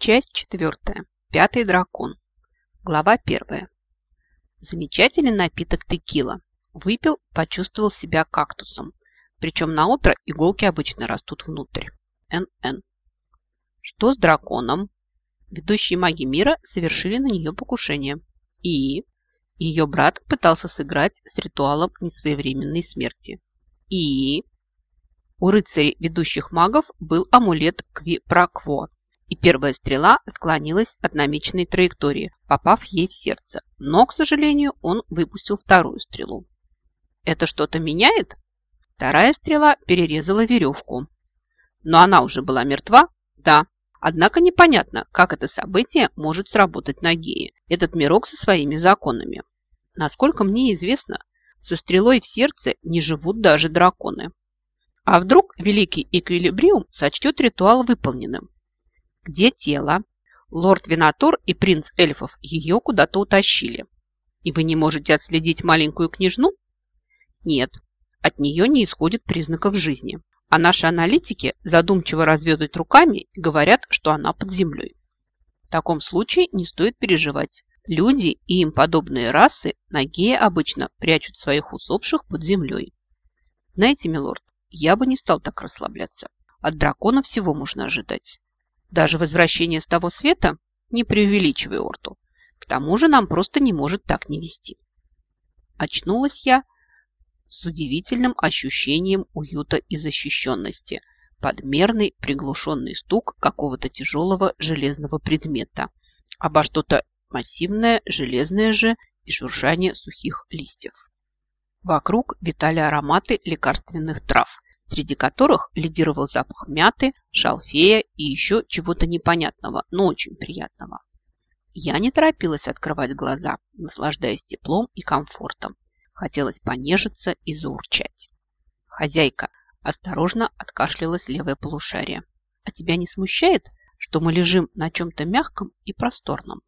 Часть четвертая. Пятый дракон. Глава первая. Замечательный напиток текила. Выпил, почувствовал себя кактусом. Причем на утро иголки обычно растут внутрь. НН. Что с драконом? Ведущие маги мира совершили на нее покушение. И ее брат пытался сыграть с ритуалом несвоевременной смерти. И у рыцарей ведущих магов был амулет Кви-Пракво, и первая стрела отклонилась от намеченной траектории, попав ей в сердце. Но, к сожалению, он выпустил вторую стрелу. Это что-то меняет? Вторая стрела перерезала веревку. Но она уже была мертва? Да. Однако непонятно, как это событие может сработать на Гее, этот мирок со своими законами. Насколько мне известно, со стрелой в сердце не живут даже драконы. А вдруг великий Эквилибриум сочтет ритуал выполненным? Где тело? Лорд Винатор и принц эльфов ее куда-то утащили. И вы не можете отследить маленькую княжну? Нет, от нее не исходит признаков жизни. А наши аналитики задумчиво разведут руками и говорят, что она под землей. В таком случае не стоит переживать. Люди и им подобные расы на гея обычно прячут своих усопших под землей. Знаете, милорд, я бы не стал так расслабляться. От дракона всего можно ожидать. Даже возвращение с того света не преувеличивай Орту. К тому же нам просто не может так не вести. Очнулась я с удивительным ощущением уюта и защищенности. Подмерный приглушенный стук какого-то тяжелого железного предмета. Обо что-то массивное, железное же и шуршание сухих листьев. Вокруг витали ароматы лекарственных трав – среди которых лидировал запах мяты, шалфея и еще чего-то непонятного, но очень приятного. Я не торопилась открывать глаза, наслаждаясь теплом и комфортом. Хотелось понежиться и заурчать. Хозяйка осторожно откашлялась левое полушарие. А тебя не смущает, что мы лежим на чем-то мягком и просторном?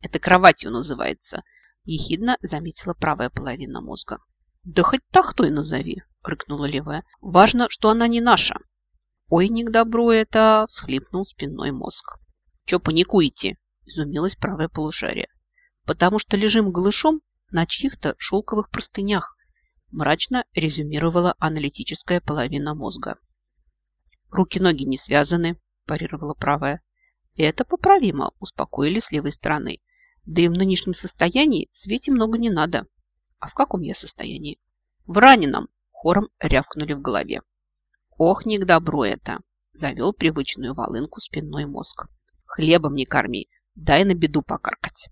Это кроватью называется, ехидно заметила правая половина мозга. Да хоть тахтой назови, – рыкнула левая. «Важно, что она не наша». «Ой, не к добру это!» – всхлипнул спинной мозг. «Че паникуете?» – изумилась правая полушарие. «Потому что лежим голышом на чьих-то шелковых простынях», – мрачно резюмировала аналитическая половина мозга. «Руки-ноги не связаны», – парировала правая. «Это поправимо», – успокоили с левой стороны. «Да и в нынешнем состоянии Свете много не надо». «А в каком я состоянии?» «В раненом», хором рявкнули в голове. Ох, не к добру это! Завел привычную волынку спинной мозг. Хлебом не корми, дай на беду покаркать.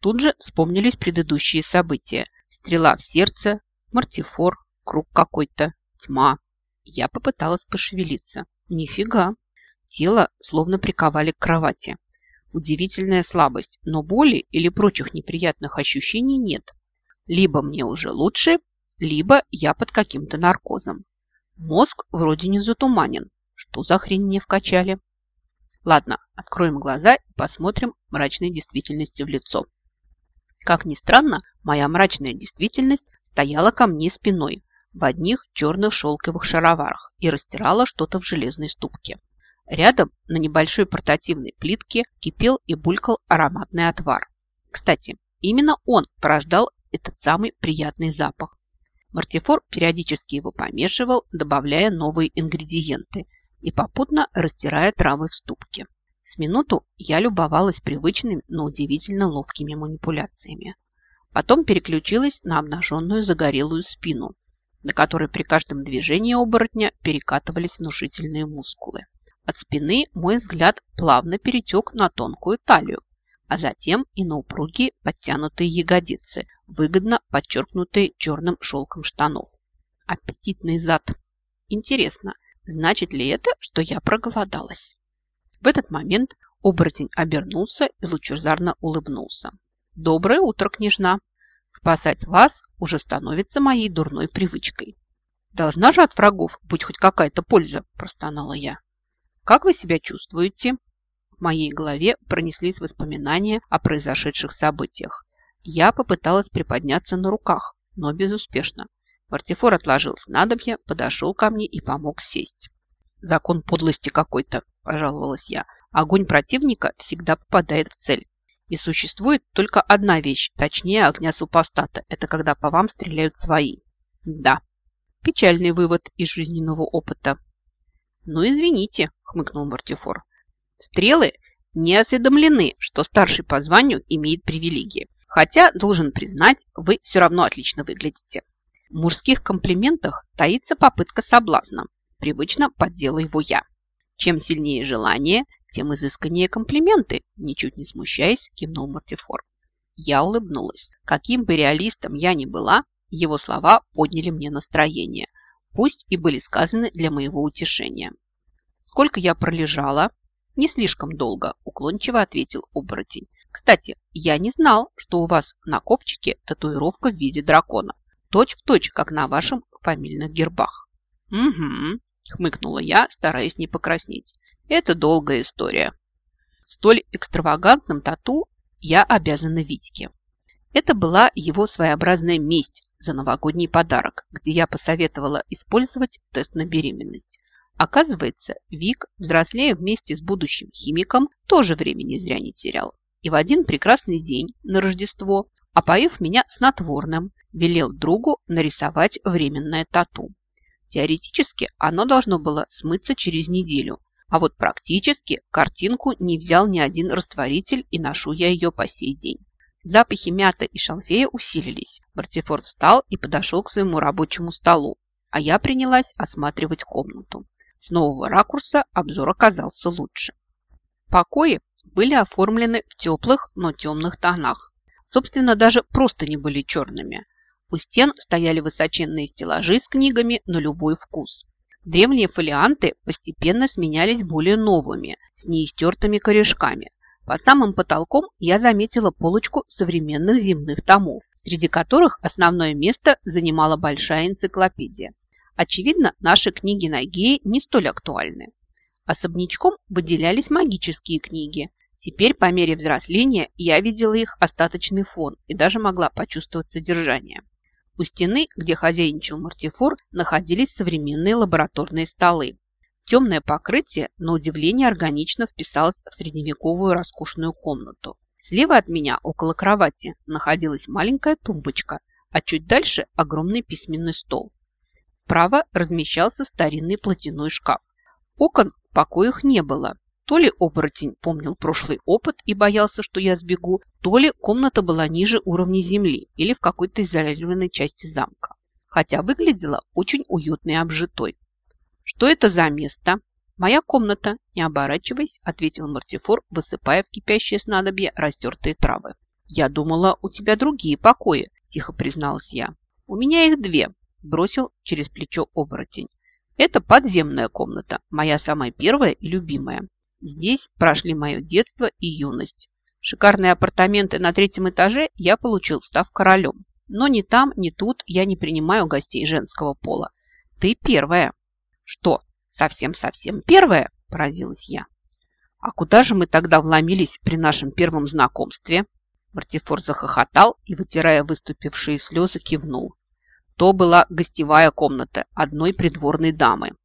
Тут же вспомнились предыдущие события. Стрела в сердце, мартифор, круг какой-то, тьма. Я попыталась пошевелиться. Нифига. Тело словно приковали к кровати. Удивительная слабость, но боли или прочих неприятных ощущений нет. Либо мне уже лучше, либо я под каким-то наркозом. Мозг вроде не затуманен. Что за хрень мне вкачали? Ладно, откроем глаза и посмотрим мрачной действительности в лицо. Как ни странно, моя мрачная действительность стояла ко мне спиной в одних черных шелковых шароварах и растирала что-то в железной ступке. Рядом на небольшой портативной плитке кипел и булькал ароматный отвар. Кстати, именно он порождал этот самый приятный запах. Мартифор периодически его помешивал, добавляя новые ингредиенты и попутно растирая травы в ступке. С минуту я любовалась привычными, но удивительно ловкими манипуляциями. Потом переключилась на обнаженную загорелую спину, на которой при каждом движении оборотня перекатывались внушительные мускулы. От спины мой взгляд плавно перетек на тонкую талию, а затем и на упругие подтянутые ягодицы, выгодно подчеркнутые черным шелком штанов. Аппетитный зад. Интересно, значит ли это, что я проголодалась? В этот момент оборотень обернулся и лучезарно улыбнулся. «Доброе утро, княжна! Спасать вас уже становится моей дурной привычкой. Должна же от врагов быть хоть какая-то польза!» – простонала я. «Как вы себя чувствуете?» В моей голове пронеслись воспоминания о произошедших событиях. Я попыталась приподняться на руках, но безуспешно. Мартифор отложил снадобье, подошел ко мне и помог сесть. «Закон подлости какой-то», – пожаловалась я. Огонь противника всегда попадает в цель. И существует только одна вещь, точнее огня супостата. Это когда по вам стреляют свои. Да, печальный вывод из жизненного опыта. Ну, извините, хмыкнул Мартифор. Стрелы не осведомлены, что старший по званию имеет привилегии. Хотя, должен признать, вы все равно отлично выглядите. В мужских комплиментах таится попытка соблазна. Привычно подделаю его я. Чем сильнее желание, тем изысканнее комплименты, ничуть не смущаясь, кивнул Мартифор. Я улыбнулась. Каким бы реалистом я ни была, его слова подняли мне настроение, пусть и были сказаны для моего утешения. Сколько я пролежала? Не слишком долго, уклончиво ответил оборотень. Кстати, я не знал, что у вас на копчике татуировка в виде дракона. Точь в точь, как на вашем фамильных гербах. Угу, хмыкнула я, стараясь не покраснеть. Это долгая история. Столь экстравагантным тату я обязана Витьке. Это была его своеобразная месть за новогодний подарок, где я посоветовала использовать тест на беременность. Оказывается, Вик, взрослея вместе с будущим химиком, тоже времени зря не терял. И в один прекрасный день на Рождество, опоив меня снотворным, велел другу нарисовать временное тату. Теоретически оно должно было смыться через неделю, а вот практически картинку не взял ни один растворитель, и ношу я ее по сей день. Запахи мяты и шалфея усилились. Мартифор встал и подошел к своему рабочему столу, а я принялась осматривать комнату. С нового ракурса обзор оказался лучше. Покои были оформлены в теплых, но темных тонах. Собственно, даже просто не были черными. У стен стояли высоченные стеллажи с книгами на любой вкус. Древние фолианты постепенно сменялись более новыми, с неистертыми корешками. По самым потолком я заметила полочку современных земных томов, среди которых основное место занимала большая энциклопедия. Очевидно, наши книги Нагеи не столь актуальны. Особнячком выделялись магические книги. Теперь, по мере взросления, я видела их остаточный фон и даже могла почувствовать содержание. У стены, где хозяйничал Мартифор, находились современные лабораторные столы. Темное покрытие, на удивление, органично вписалось в средневековую роскошную комнату. Слева от меня, около кровати, находилась маленькая тумбочка, а чуть дальше огромный письменный стол. Справа размещался старинный платяной шкаф. Окон в покоях не было, то ли оборотень помнил прошлый опыт и боялся, что я сбегу, то ли комната была ниже уровня земли или в какой-то изолированной части замка. Хотя выглядела очень уютной и обжитой. «Что это за место?» «Моя комната», – не оборачиваясь, ответил Мартифор, высыпая в кипящее снадобье растертые травы. «Я думала, у тебя другие покои», – тихо призналась я. «У меня их две», – бросил через плечо оборотень. «Это подземная комната, моя самая первая и любимая. Здесь прошли мое детство и юность. Шикарные апартаменты на третьем этаже я получил, став королем. Но ни там, ни тут я не принимаю гостей женского пола. Ты первая. Что, совсем-совсем первая? Поразилась я. А куда же мы тогда вломились при нашем первом знакомстве? Мартифор захохотал и, вытирая выступившие слезы, кивнул. То была гостевая комната одной придворной дамы.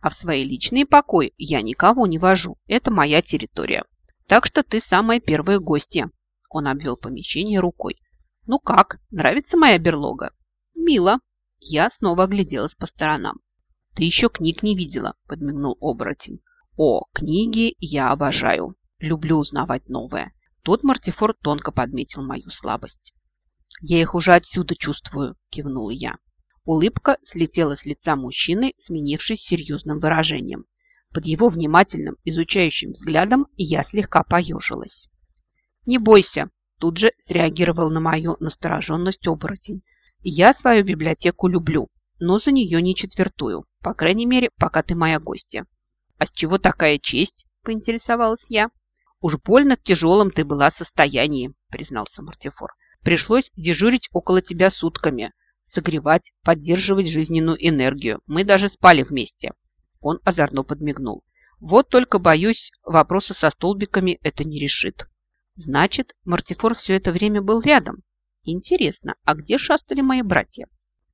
А в свои личные покои я никого не вожу. Это моя территория. Так что ты самая первая гостья. Он обвел помещение рукой. Ну как, нравится моя берлога? Мило. Я снова огляделась по сторонам. Ты еще книг не видела, подмигнул оборотень. О, книги я обожаю. Люблю узнавать новое. Тот Мартифор тонко подметил мою слабость. Я их уже отсюда чувствую, кивнула я. Улыбка слетела с лица мужчины, сменившись серьезным выражением. Под его внимательным, изучающим взглядом я слегка поежилась. «Не бойся!» – тут же среагировал на мою настороженность оборотень. «Я свою библиотеку люблю, но за нее не четвертую, по крайней мере, пока ты моя гостья». «А с чего такая честь?» – поинтересовалась я. «Уж больно в тяжелом ты была состоянии», – признался Мартифор. «Пришлось дежурить около тебя сутками, согревать, поддерживать жизненную энергию. Мы даже спали вместе. Он озорно подмигнул. Вот только, боюсь, вопросы со столбиками это не решит. Значит, Мартифор все это время был рядом. Интересно, а где шастали мои братья?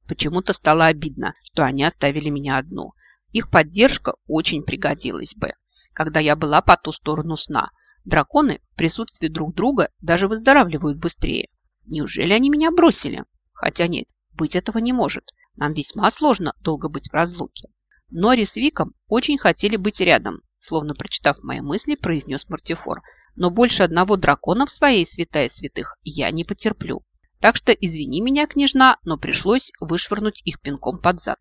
Почему-то стало обидно, что они оставили меня одну. Их поддержка очень пригодилась бы. когда я была по ту сторону сна. Драконы в присутствии друг друга даже выздоравливают быстрее. Неужели они меня бросили? Хотя нет, быть этого не может. Нам весьма сложно долго быть в разлуке. Нори с Виком очень хотели быть рядом, словно прочитав мои мысли, произнес Мартифор. Но больше одного дракона в своей святая святых я не потерплю. Так что извини меня, княжна, но пришлось вышвырнуть их пинком под зад.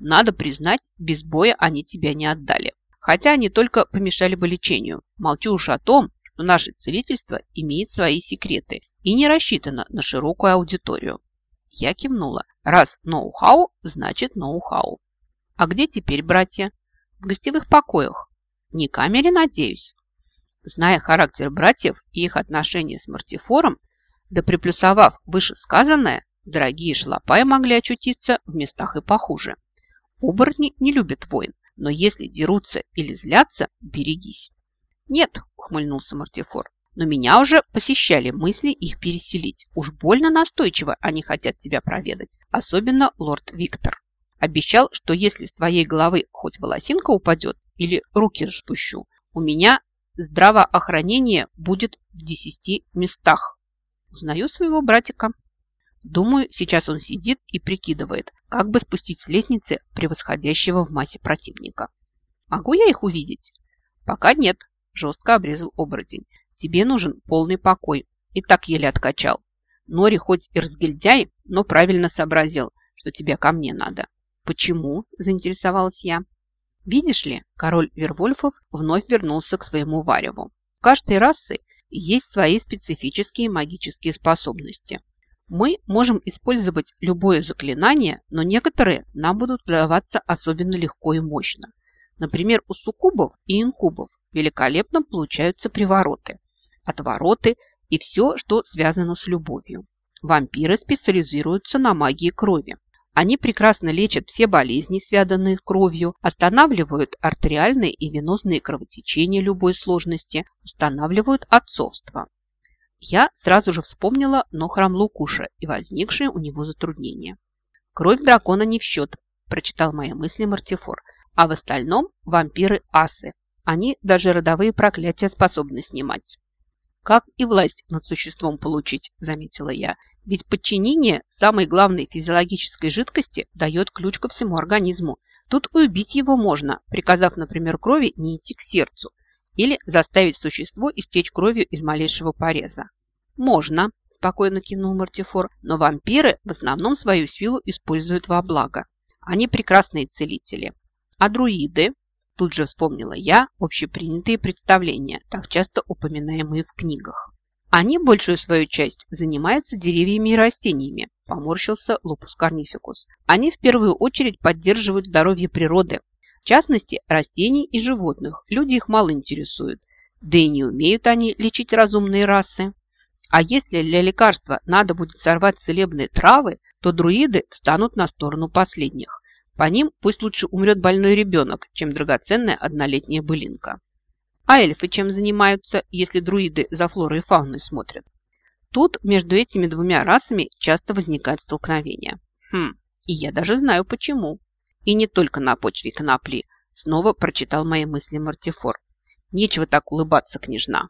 Надо признать, без боя они тебя не отдали. Хотя они только помешали бы лечению. Молчу уж о том, что наше целительство имеет свои секреты и не рассчитано на широкую аудиторию. Я кивнула. Раз ноу-хау, значит ноу-хау. А где теперь братья? В гостевых покоях. Не камере, надеюсь. Зная характер братьев и их отношения с Мартифором, да приплюсовав вышесказанное, дорогие шлопаи могли очутиться в местах и похуже. Оборотни не любят войн, но если дерутся или злятся, берегись. Нет, ухмыльнулся Мартифор, но меня уже посещали мысли их переселить. Уж больно настойчиво они хотят тебя проведать, особенно лорд Виктор. Обещал, что если с твоей головы хоть волосинка упадет или руки распущу, у меня здравоохранение будет в десяти местах. Узнаю своего братика. Думаю, сейчас он сидит и прикидывает, как бы спустить с лестницы превосходящего в массе противника. Могу я их увидеть? Пока нет, жестко обрезал оборотень. Тебе нужен полный покой. И так еле откачал. Нори хоть и разгильдяй, но правильно сообразил, что тебе ко мне надо. Почему? Заинтересовалась я. Видишь ли, король Вервольфов вновь вернулся к своему вареву. В каждой расы есть свои специфические магические способности. Мы можем использовать любое заклинание, но некоторые нам будут даваться особенно легко и мощно. Например, у суккубов и инкубов великолепно получаются привороты, отвороты и все, что связано с любовью. Вампиры специализируются на магии крови. Они прекрасно лечат все болезни, связанные с кровью, останавливают артериальные и венозные кровотечения любой сложности, устанавливают отцовство. Я сразу же вспомнила Нохрам Лукуша и возникшие у него затруднения. «Кровь дракона не в счет», – прочитал мои мысли Мартифор. «А в остальном вампиры асы. Они даже родовые проклятия способны снимать». «Как и власть над существом получить», – заметила я. Ведь подчинение самой главной физиологической жидкости дает ключ ко всему организму. Тут убить его можно, приказав, например, крови не идти к сердцу или заставить существо истечь кровью из малейшего пореза. Можно, спокойно кинул Мартифор, но вампиры в основном свою силу используют во благо. Они прекрасные целители. А друиды? Тут же вспомнила я общепринятые представления, так часто упоминаемые в книгах. Они большую свою часть занимаются деревьями и растениями, поморщился Лупус карнификус. Они в первую очередь поддерживают здоровье природы, в частности растений и животных. Люди их мало интересуют, да и не умеют они лечить разумные расы. А если для лекарства надо будет сорвать целебные травы, то друиды встанут на сторону последних. По ним пусть лучше умрет больной ребенок, чем драгоценная однолетняя былинка. А эльфы чем занимаются, если друиды за флорой и фауной смотрят? Тут между этими двумя расами часто возникают столкновения. Хм, и я даже знаю почему. И не только на почве конопли. Снова прочитал мои мысли Мартифор. Нечего так улыбаться, княжна.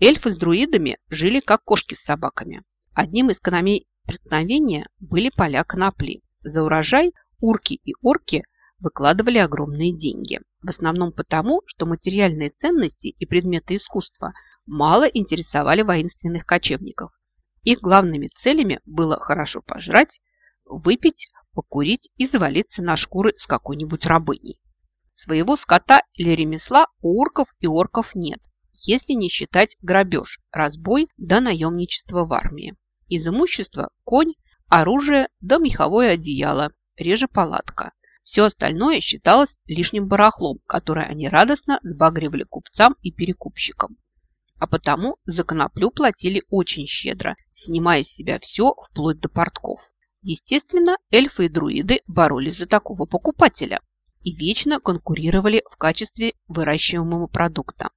Эльфы с друидами жили как кошки с собаками. Одним из канамей преткновения были поля конопли. За урожай урки и орки выкладывали огромные деньги. В основном потому, что материальные ценности и предметы искусства мало интересовали воинственных кочевников. Их главными целями было хорошо пожрать, выпить, покурить и завалиться на шкуры с какой-нибудь рабыней. Своего скота или ремесла у урков и орков нет, если не считать грабеж, разбой да наемничество в армии. Из имущества конь, оружие да меховое одеяло, реже палатка – все остальное считалось лишним барахлом, которое они радостно сбагривали купцам и перекупщикам. А потому за коноплю платили очень щедро, снимая с себя все вплоть до портков. Естественно, эльфы и друиды боролись за такого покупателя и вечно конкурировали в качестве выращиваемого продукта.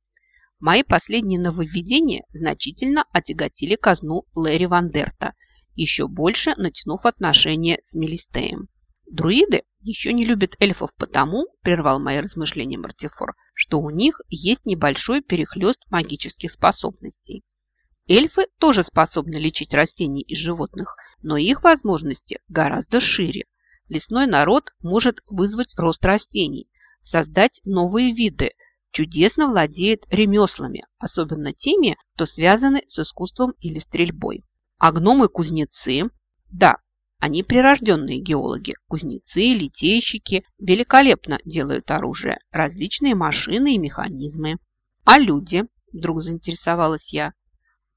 Мои последние нововведения значительно отяготили казну Лэри Вандерта, еще больше натянув отношения с Мелистеем. Друиды еще не любят эльфов потому, прервал мои размышления Мартифор, что у них есть небольшой перехлест магических способностей. Эльфы тоже способны лечить растений и животных, но их возможности гораздо шире. Лесной народ может вызвать рост растений, создать новые виды, чудесно владеет ремеслами, особенно теми, кто связаны с искусством или стрельбой. А гномы-кузнецы, да, они прирожденные геологи, кузнецы, литейщики, великолепно делают оружие, различные машины и механизмы. А люди, вдруг заинтересовалась я,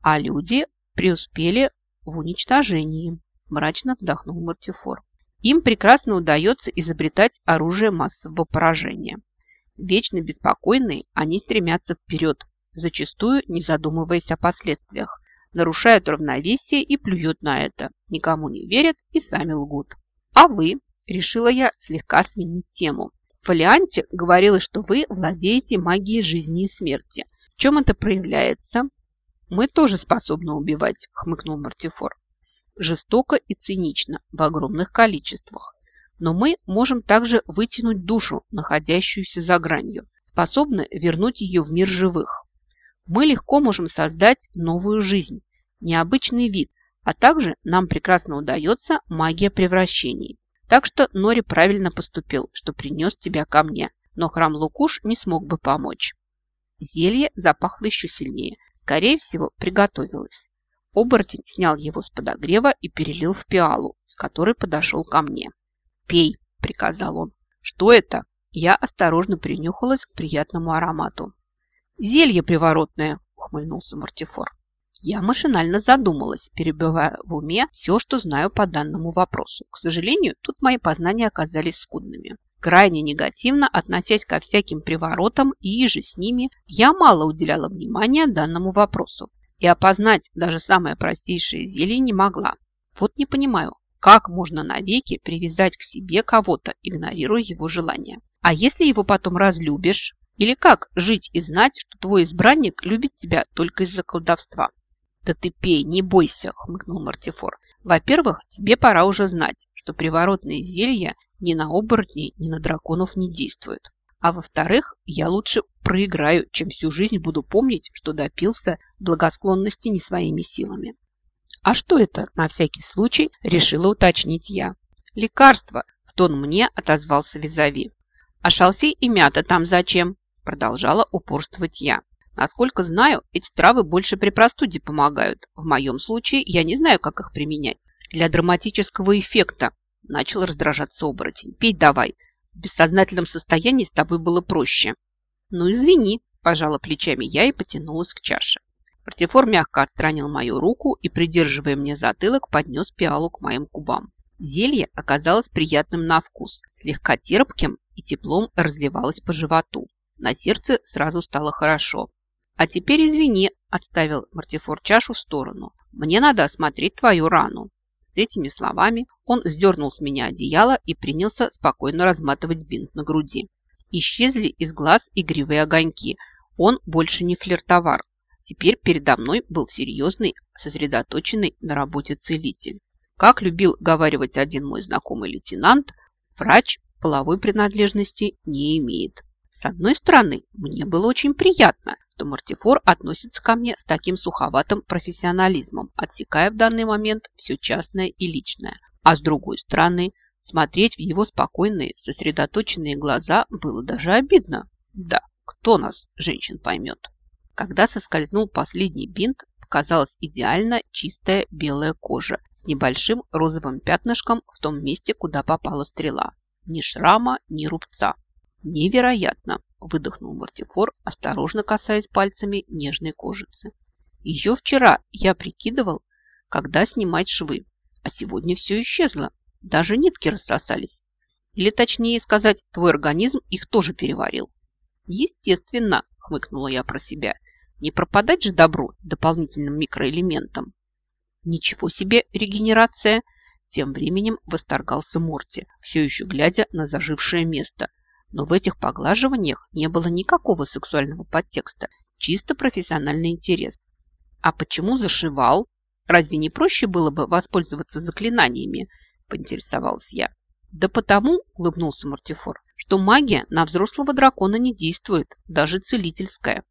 а люди преуспели в уничтожении, мрачно вздохнул Мартифор. Им прекрасно удается изобретать оружие массового поражения. Вечно беспокойные, они стремятся вперед, зачастую не задумываясь о последствиях, нарушают равновесие и плюют на это, никому не верят и сами лгут. А вы, решила я слегка сменить тему. В фолианте говорилось, что вы владеете магией жизни и смерти. В чем это проявляется? Мы тоже способны убивать, хмыкнул Мартифор. Жестоко и цинично, в огромных количествах. Но мы можем также вытянуть душу, находящуюся за гранью, способны вернуть ее в мир живых. Мы легко можем создать новую жизнь, необычный вид, а также нам прекрасно удается магия превращений. Так что Нори правильно поступил, что принес тебя ко мне, но храм Лукуш не смог бы помочь. Зелье запахло еще сильнее, скорее всего, приготовилось. Оборотень снял его с подогрева и перелил в пиалу, с которой подошел ко мне. «Пей», – приказал он. «Что это?» Я осторожно принюхалась к приятному аромату. «Зелье приворотное», – ухмыльнулся Мартифор. Я машинально задумалась, перебивая в уме все, что знаю по данному вопросу. К сожалению, тут мои познания оказались скудными. Крайне негативно относясь ко всяким приворотам и же с ними, я мало уделяла внимания данному вопросу и опознать даже самое простейшее зелье не могла. Вот не понимаю, как можно навеки привязать к себе кого-то, игнорируя его желания. А если его потом разлюбишь? Или как жить и знать, что твой избранник любит тебя только из-за колдовства? Да ты пей, не бойся, хмыкнул Мартифор. Во-первых, тебе пора уже знать, что приворотные зелья ни на оборотней, ни на драконов не действуют. А во-вторых, я лучше проиграю, чем всю жизнь буду помнить, что допился благосклонности не своими силами. А что это, на всякий случай, решила уточнить я. Лекарство, в тон мне отозвался Визави. А шалфей и мята там зачем? Продолжала упорствовать я. Насколько знаю, эти травы больше при простуде помогают. В моем случае я не знаю, как их применять. Для драматического эффекта Начал раздражаться оборотень. Пей давай. В бессознательном состоянии с тобой было проще. Ну, извини, пожала плечами я и потянулась к чаше. Партифор мягко отстранил мою руку и, придерживая мне затылок, поднес пиалу к моим губам. Зелье оказалось приятным на вкус, слегка терпким и теплом разливалось по животу. На сердце сразу стало хорошо. «А теперь извини», – отставил Мартифор чашу в сторону. «Мне надо осмотреть твою рану». С этими словами он сдернул с меня одеяло и принялся спокойно разматывать бинт на груди. Исчезли из глаз игривые огоньки. Он больше не флиртовар. Теперь передо мной был серьезный, сосредоточенный на работе целитель. Как любил говаривать один мой знакомый лейтенант, врач половой принадлежности не имеет. С одной стороны, мне было очень приятно, что Мартифор относится ко мне с таким суховатым профессионализмом, отсекая в данный момент все частное и личное. А с другой стороны, смотреть в его спокойные, сосредоточенные глаза было даже обидно. Да, кто нас, женщин, поймет? Когда соскользнул последний бинт, показалась идеально чистая белая кожа с небольшим розовым пятнышком в том месте, куда попала стрела. Ни шрама, ни рубца. Невероятно! выдохнул Мартифор, осторожно касаясь пальцами нежной кожицы. Еще вчера я прикидывал, когда снимать швы, а сегодня все исчезло. Даже нитки рассосались. Или, точнее сказать, твой организм их тоже переварил. Естественно, хмыкнула я про себя, не пропадать же добро дополнительным микроэлементам. Ничего себе регенерация! Тем временем восторгался Морти, все еще глядя на зажившее место – но в этих поглаживаниях не было никакого сексуального подтекста, чисто профессиональный интерес. А почему зашивал? Разве не проще было бы воспользоваться заклинаниями? Поинтересовалась я. Да потому, улыбнулся Мартифор, что магия на взрослого дракона не действует, даже целительская.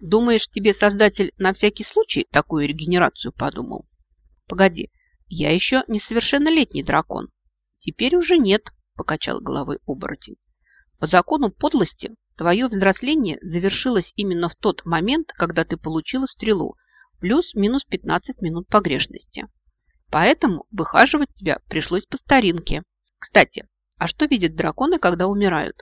Думаешь, тебе создатель на всякий случай такую регенерацию подумал? Погоди, я еще несовершеннолетний дракон. Теперь уже нет, покачал головой оборотень. По закону подлости твое взросление завершилось именно в тот момент, когда ты получила стрелу, плюс-минус 15 минут погрешности. Поэтому выхаживать тебя пришлось по старинке. Кстати, а что видят драконы, когда умирают?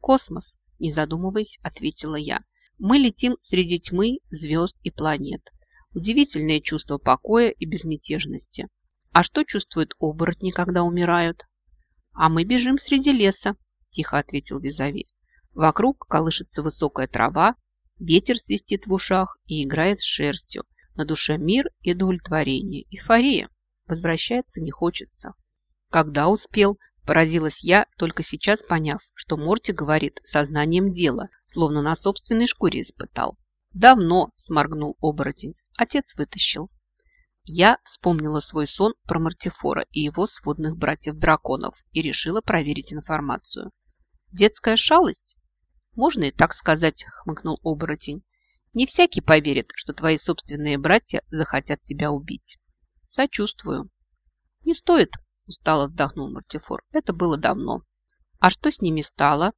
Космос, не задумываясь, ответила я. Мы летим среди тьмы, звезд и планет. Удивительное чувство покоя и безмятежности. А что чувствуют оборотни, когда умирают? А мы бежим среди леса, тихо ответил Визави. Вокруг колышется высокая трава, ветер свистит в ушах и играет с шерстью. На душе мир и удовлетворение, эйфория. Возвращаться не хочется. Когда успел, Поразилась я, только сейчас поняв, что Морти говорит сознанием дела, словно на собственной шкуре испытал. «Давно», – сморгнул оборотень, отец вытащил. Я вспомнила свой сон про Мартифора и его сводных братьев-драконов и решила проверить информацию. «Детская шалость?» «Можно и так сказать», – хмыкнул оборотень. «Не всякий поверит, что твои собственные братья захотят тебя убить». «Сочувствую». «Не стоит», устало вздохнул Мартифор. Это было давно. А что с ними стало?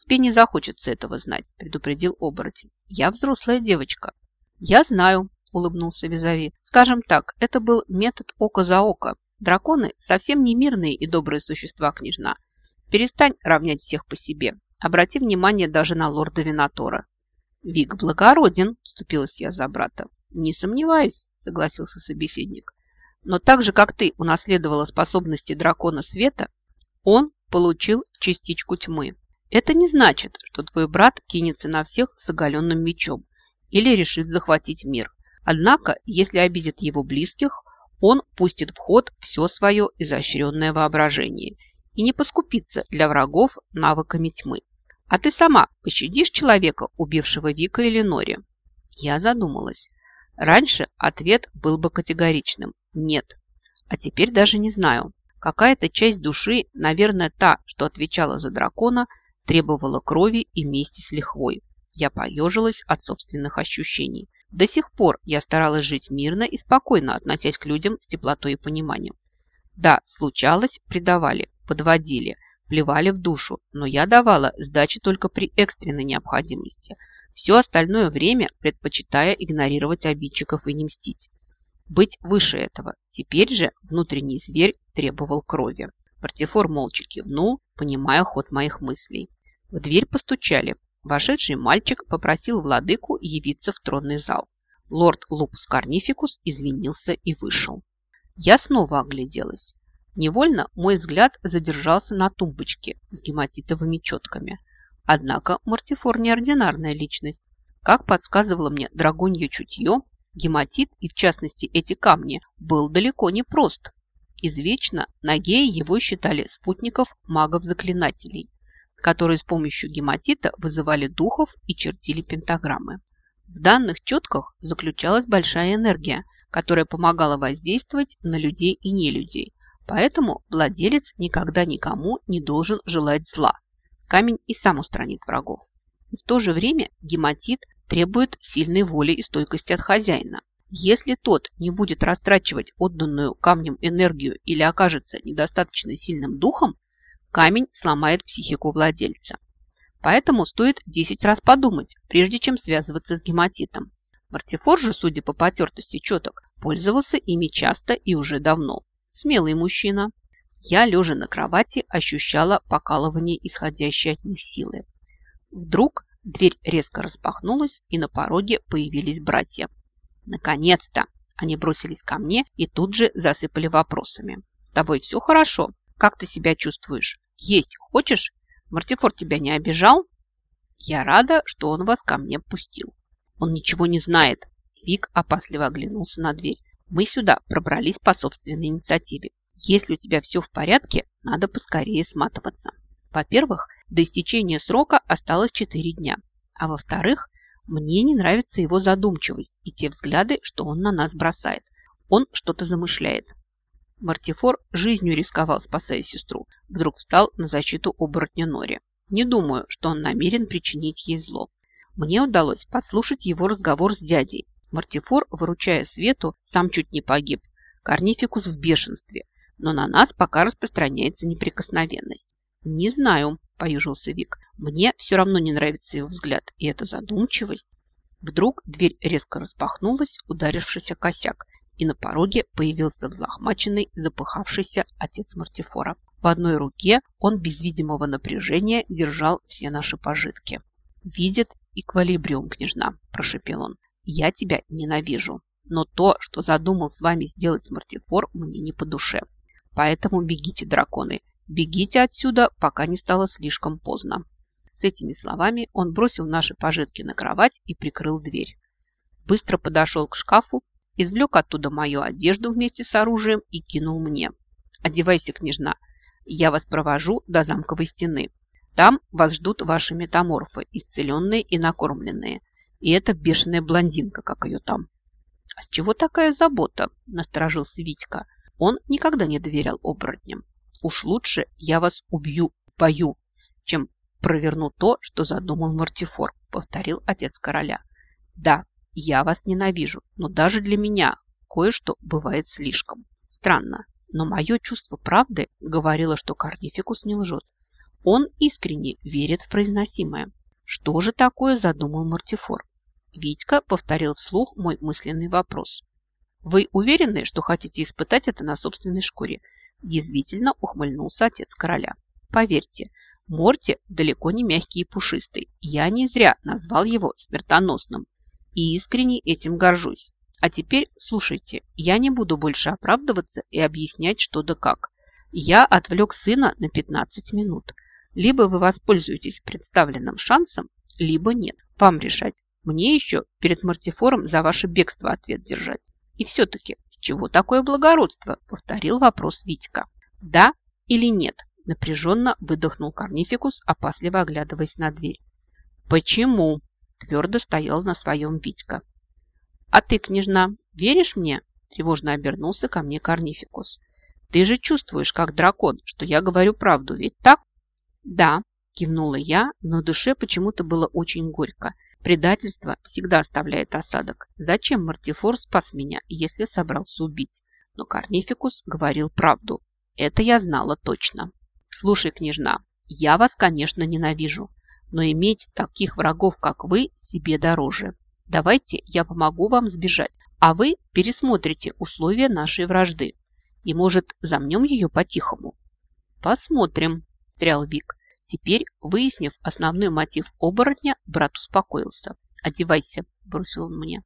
Тебе не захочется этого знать, предупредил оборотень. Я взрослая девочка. Я знаю, улыбнулся Визави. Скажем так, это был метод око за око. Драконы совсем не мирные и добрые существа, княжна. Перестань равнять всех по себе. Обрати внимание даже на лорда Винатора. Вик благороден, вступилась я за брата. Не сомневаюсь, согласился собеседник. Но так же, как ты унаследовала способности дракона света, он получил частичку тьмы. Это не значит, что твой брат кинется на всех с оголенным мечом или решит захватить мир. Однако, если обидит его близких, он пустит в ход все свое изощренное воображение и не поскупится для врагов навыками тьмы. А ты сама пощадишь человека, убившего Вика или Нори? Я задумалась. Раньше ответ был бы категоричным. Нет. А теперь даже не знаю. Какая-то часть души, наверное, та, что отвечала за дракона, требовала крови и мести с лихвой. Я поежилась от собственных ощущений. До сих пор я старалась жить мирно и спокойно, относясь к людям с теплотой и пониманием. Да, случалось, предавали, подводили, плевали в душу, но я давала сдачи только при экстренной необходимости. Все остальное время предпочитая игнорировать обидчиков и не мстить быть выше этого. Теперь же внутренний зверь требовал крови. Партифор молча кивнул, понимая ход моих мыслей. В дверь постучали. Вошедший мальчик попросил владыку явиться в тронный зал. Лорд Лупус Карнификус извинился и вышел. Я снова огляделась. Невольно мой взгляд задержался на тумбочке с гематитовыми четками. Однако Мартифор неординарная личность. Как подсказывало мне драгонье чутье, Гематит, и в частности эти камни, был далеко не прост. Извечно на геи его считали спутников магов-заклинателей, которые с помощью гематита вызывали духов и чертили пентаграммы. В данных четках заключалась большая энергия, которая помогала воздействовать на людей и нелюдей, поэтому владелец никогда никому не должен желать зла. Камень и сам устранит врагов. В то же время гематит требует сильной воли и стойкости от хозяина. Если тот не будет растрачивать отданную камнем энергию или окажется недостаточно сильным духом, камень сломает психику владельца. Поэтому стоит 10 раз подумать, прежде чем связываться с гематитом. Мартифор же, судя по потертости четок, пользовался ими часто и уже давно. Смелый мужчина. Я, лежа на кровати, ощущала покалывание, исходящее от них силы. Вдруг Дверь резко распахнулась, и на пороге появились братья. Наконец-то! Они бросились ко мне и тут же засыпали вопросами. «С тобой все хорошо? Как ты себя чувствуешь? Есть хочешь? Мартифор тебя не обижал?» «Я рада, что он вас ко мне пустил. Он ничего не знает». Вик опасливо оглянулся на дверь. «Мы сюда пробрались по собственной инициативе. Если у тебя все в порядке, надо поскорее сматываться. Во-первых, до истечения срока осталось 4 дня. А во-вторых, мне не нравится его задумчивость и те взгляды, что он на нас бросает. Он что-то замышляет. Мартифор жизнью рисковал, спасая сестру. Вдруг встал на защиту оборотня Нори. Не думаю, что он намерен причинить ей зло. Мне удалось подслушать его разговор с дядей. Мартифор, выручая Свету, сам чуть не погиб. Корнификус в бешенстве, но на нас пока распространяется неприкосновенность. «Не знаю», – поюжился Вик. «Мне все равно не нравится его взгляд, и эта задумчивость». Вдруг дверь резко распахнулась, ударившись о косяк, и на пороге появился взлохмаченный, запыхавшийся отец Мартифора. В одной руке он без видимого напряжения держал все наши пожитки. «Видит эквалибриум, княжна», – прошепел он. «Я тебя ненавижу, но то, что задумал с вами сделать Мартифор, мне не по душе. Поэтому бегите, драконы, бегите отсюда, пока не стало слишком поздно». С этими словами он бросил наши пожитки на кровать и прикрыл дверь. Быстро подошел к шкафу, извлек оттуда мою одежду вместе с оружием и кинул мне. «Одевайся, княжна, я вас провожу до замковой стены. Там вас ждут ваши метаморфы, исцеленные и накормленные. И эта бешеная блондинка, как ее там». «А с чего такая забота?» – насторожился Витька. Он никогда не доверял оборотням. «Уж лучше я вас убью бою, чем проверну то, что задумал Мартифор», – повторил отец короля. «Да, я вас ненавижу, но даже для меня кое-что бывает слишком. Странно, но мое чувство правды говорило, что Карнификус не лжет. Он искренне верит в произносимое. Что же такое задумал Мартифор? Витька повторил вслух мой мысленный вопрос. «Вы уверены, что хотите испытать это на собственной шкуре?» Язвительно ухмыльнулся отец короля. «Поверьте, Морти далеко не мягкий и пушистый. Я не зря назвал его смертоносным и искренне этим горжусь. А теперь слушайте, я не буду больше оправдываться и объяснять, что да как. Я отвлек сына на 15 минут. Либо вы воспользуетесь представленным шансом, либо нет. Вам решать. Мне еще перед Мартифором за ваше бегство ответ держать. И все-таки, с чего такое благородство? Повторил вопрос Витька. Да или нет? Напряженно выдохнул Корнификус, опасливо оглядываясь на дверь. Почему? Твердо стоял на своем Витька. «А ты, княжна, веришь мне?» Тревожно обернулся ко мне Корнификус. «Ты же чувствуешь, как дракон, что я говорю правду, ведь так?» «Да», кивнула я, но душе почему-то было очень горько. Предательство всегда оставляет осадок. Зачем Мартифор спас меня, если собрался убить? Но Корнификус говорил правду. Это я знала точно. Слушай, княжна, я вас, конечно, ненавижу но иметь таких врагов, как вы, себе дороже. Давайте я помогу вам сбежать, а вы пересмотрите условия нашей вражды. И, может, замнем ее по-тихому? Посмотрим, встрял Вик. Теперь, выяснив основной мотив оборотня, брат успокоился. «Одевайся», – бросил он мне.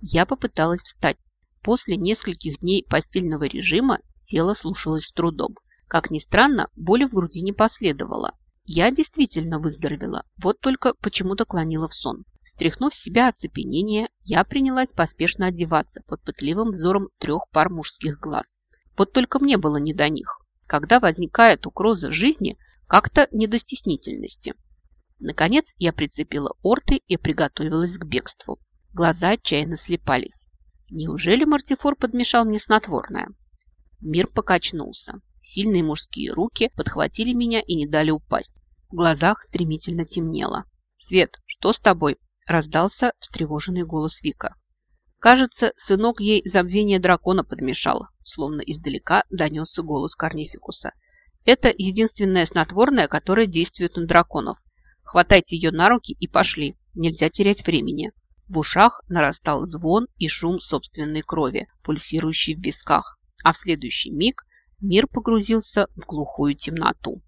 Я попыталась встать. После нескольких дней постельного режима тело слушалось с трудом. Как ни странно, боли в груди не последовало, я действительно выздоровела, вот только почему-то клонила в сон. Стряхнув себя оцепенение, я принялась поспешно одеваться под пытливым взором трех пар мужских глаз. Вот только мне было не до них. Когда возникает угроза жизни, как-то не. Наконец я прицепила орты и приготовилась к бегству. Глаза отчаянно слепались. Неужели Мартифор подмешал мне снотворное? Мир покачнулся. Сильные мужские руки подхватили меня и не дали упасть. В глазах стремительно темнело. «Свет, что с тобой?» – раздался встревоженный голос Вика. Кажется, сынок ей забвение дракона подмешал, словно издалека донесся голос Корнификуса. Это единственное снотворное, которое действует на драконов. Хватайте ее на руки и пошли, нельзя терять времени. В ушах нарастал звон и шум собственной крови, пульсирующий в висках, а в следующий миг Мир погрузился в глухую темноту.